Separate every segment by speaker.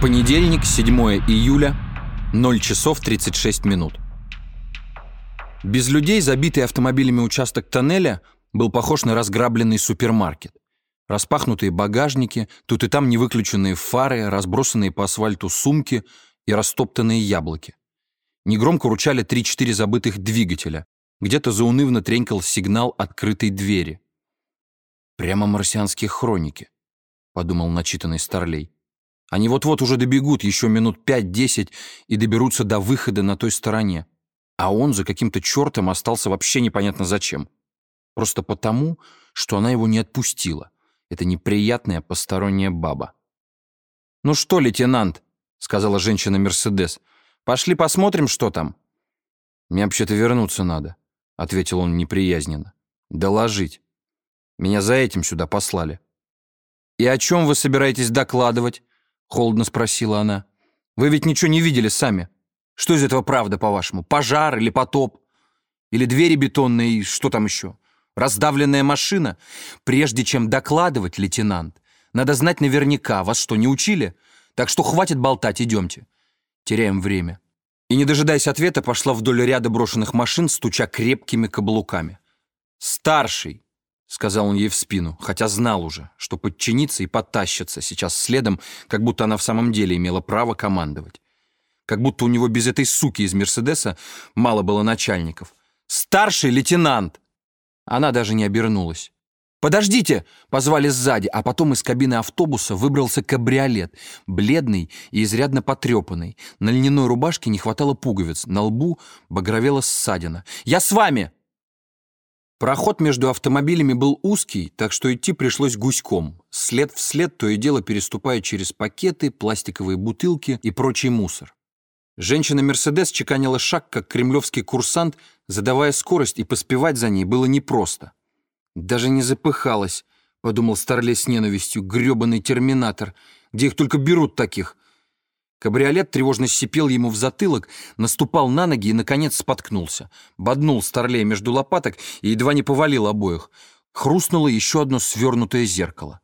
Speaker 1: Понедельник, 7 июля, 0 часов 36 минут. Без людей забитый автомобилями участок тоннеля был похож на разграбленный супермаркет. Распахнутые багажники, тут и там невыключенные фары, разбросанные по асфальту сумки и растоптанные яблоки. Негромко ручали 3-4 забытых двигателя. Где-то заунывно тренькал сигнал открытой двери. «Прямо марсианские хроники», — подумал начитанный Старлей. «Они вот-вот уже добегут еще минут пять-десять и доберутся до выхода на той стороне. А он за каким-то чертом остался вообще непонятно зачем. Просто потому, что она его не отпустила. Это неприятная посторонняя баба». «Ну что, лейтенант?» — сказала женщина Мерседес. «Пошли посмотрим, что там». «Мне вообще-то вернуться надо», — ответил он неприязненно. «Доложить». Меня за этим сюда послали». «И о чем вы собираетесь докладывать?» — холодно спросила она. «Вы ведь ничего не видели сами. Что из этого правда, по-вашему? Пожар или потоп? Или двери бетонные и что там еще? Раздавленная машина? Прежде чем докладывать, лейтенант, надо знать наверняка. Вас что, не учили? Так что хватит болтать, идемте. Теряем время». И, не дожидаясь ответа, пошла вдоль ряда брошенных машин, стуча крепкими каблуками. «Старший!» — сказал он ей в спину, хотя знал уже, что подчиниться и потащится сейчас следом, как будто она в самом деле имела право командовать. Как будто у него без этой суки из «Мерседеса» мало было начальников. «Старший лейтенант!» Она даже не обернулась. «Подождите!» — позвали сзади, а потом из кабины автобуса выбрался кабриолет, бледный и изрядно потрепанный. На льняной рубашке не хватало пуговиц, на лбу багровела ссадина. «Я с вами!» Проход между автомобилями был узкий, так что идти пришлось гуськом, след в след то и дело переступая через пакеты, пластиковые бутылки и прочий мусор. Женщина «Мерседес» чеканила шаг, как кремлевский курсант, задавая скорость, и поспевать за ней было непросто. «Даже не запыхалась», — подумал Старлей с ненавистью, грёбаный терминатор. «Где их только берут таких? Кабриолет тревожно сипел ему в затылок, наступал на ноги и, наконец, споткнулся. Боднул Старлея между лопаток и едва не повалил обоих. Хрустнуло еще одно свернутое зеркало.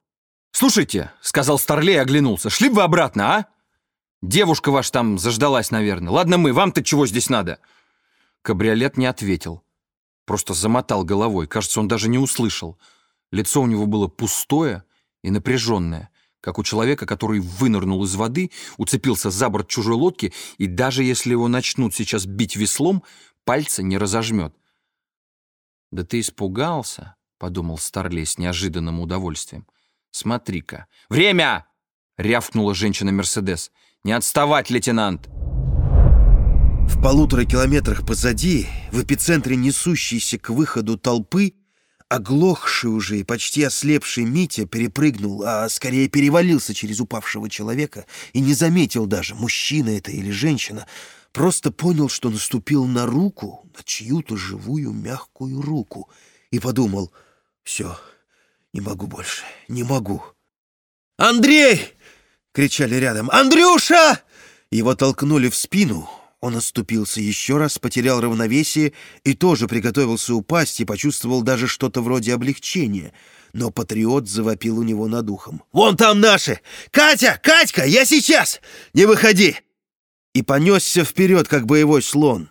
Speaker 1: «Слушайте», — сказал Старлей и оглянулся, — «шли бы вы обратно, а? Девушка ваша там заждалась, наверное. Ладно мы, вам-то чего здесь надо?» Кабриолет не ответил. Просто замотал головой. Кажется, он даже не услышал. Лицо у него было пустое и напряженное как у человека, который вынырнул из воды, уцепился за борт чужой лодки, и даже если его начнут сейчас бить веслом, пальца не разожмет. «Да ты испугался?» — подумал Старлей с неожиданным удовольствием. «Смотри-ка». «Время!» — рявкнула женщина Мерседес. «Не отставать, лейтенант!»
Speaker 2: В полутора километрах позади, в эпицентре несущейся к выходу толпы, Оглохший уже и почти ослепший Митя перепрыгнул, а скорее перевалился через упавшего человека и не заметил даже, мужчина это или женщина, просто понял, что наступил на руку, на чью-то живую мягкую руку, и подумал, все, не могу больше, не могу. «Андрей!» — кричали рядом. «Андрюша!» Его толкнули в спину, он оступился еще раз, потерял равновесие и тоже приготовился упасть и почувствовал даже что-то вроде облегчения. Но патриот завопил у него над ухом. «Вон там наши! Катя! Катька! Я сейчас! Не выходи!» И понесся вперед, как боевой слон.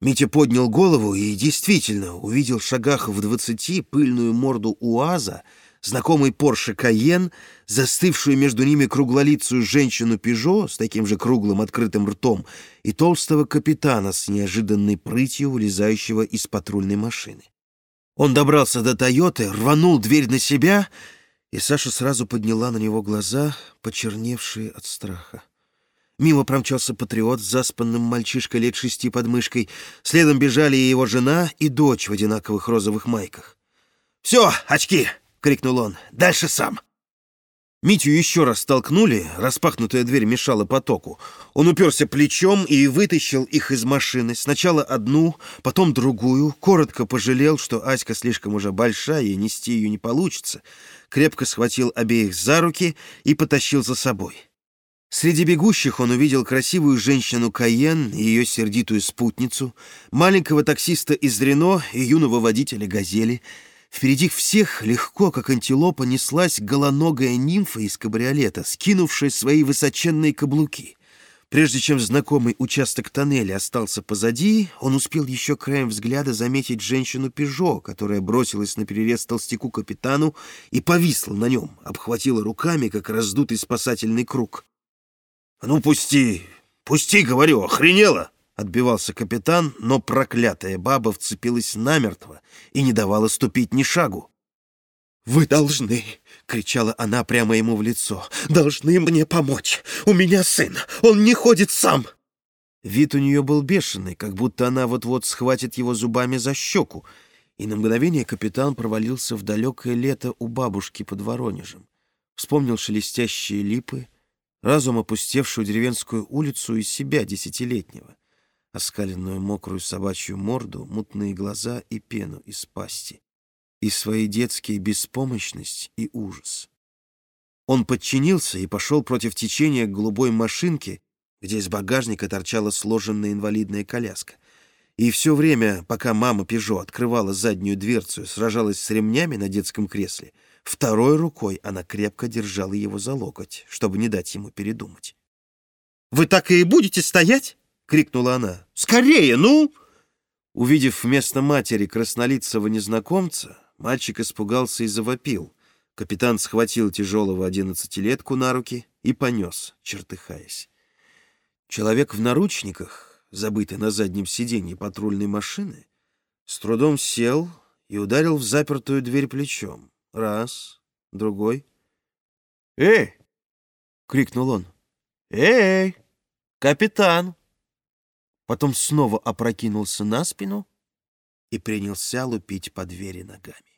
Speaker 2: Митя поднял голову и действительно увидел в шагах в двадцати пыльную морду УАЗа, знакомый Порше Каен, застывшую между ними круглолицую женщину Пежо с таким же круглым открытым ртом и толстого капитана с неожиданной прытью, вылезающего из патрульной машины. Он добрался до «Тойоты», рванул дверь на себя, и Саша сразу подняла на него глаза, почерневшие от страха. Мимо промчался патриот с заспанным мальчишкой лет шести под мышкой. Следом бежали и его жена, и дочь в одинаковых розовых майках. «Все, очки!» — крикнул он. «Дальше сам!» Митю еще раз столкнули, распахнутая дверь мешала потоку. Он уперся плечом и вытащил их из машины. Сначала одну, потом другую. Коротко пожалел, что Аська слишком уже большая, и нести ее не получится. Крепко схватил обеих за руки и потащил за собой. Среди бегущих он увидел красивую женщину Каен и ее сердитую спутницу, маленького таксиста из Рено и юного водителя «Газели», Впереди всех легко, как антилопа, неслась голоногая нимфа из кабриолета, скинувшая свои высоченные каблуки. Прежде чем знакомый участок тоннеля остался позади, он успел еще краем взгляда заметить женщину Пежо, которая бросилась на перерез толстяку капитану и повисла на нем, обхватила руками, как раздутый спасательный круг. «Ну, пусти! Пусти, говорю, охренела!» Отбивался капитан, но проклятая баба вцепилась намертво и не давала ступить ни шагу.
Speaker 3: «Вы должны!» — кричала она прямо ему в лицо. «Должны мне помочь! У меня сын! Он не ходит сам!»
Speaker 2: Вид у нее был бешеный, как будто она вот-вот схватит его зубами за щеку, и на мгновение капитан провалился в далекое лето у бабушки под Воронежем. Вспомнил шелестящие липы, разум опустевшую деревенскую улицу и себя десятилетнего оскаленную мокрую собачью морду, мутные глаза и пену из пасти, и свои детские беспомощность и ужас. Он подчинился и пошел против течения к голубой машинке, где из багажника торчала сложенная инвалидная коляска. И все время, пока мама Пежо открывала заднюю дверцу сражалась с ремнями на детском кресле, второй рукой она крепко держала его за локоть, чтобы не дать ему передумать.
Speaker 3: «Вы так и будете стоять?»
Speaker 2: Крикнула она.
Speaker 3: «Скорее, ну!»
Speaker 2: Увидев вместо матери краснолицего незнакомца, мальчик испугался и завопил. Капитан схватил тяжелого одиннадцатилетку на руки и понес, чертыхаясь. Человек в наручниках, забытый на заднем сиденье патрульной машины, с трудом сел и ударил в запертую дверь плечом. Раз, другой.
Speaker 3: «Эй!»
Speaker 2: — крикнул он.
Speaker 3: «Эй! Капитан!»
Speaker 2: Потом снова опрокинулся на спину и принялся лупить по двери ногами.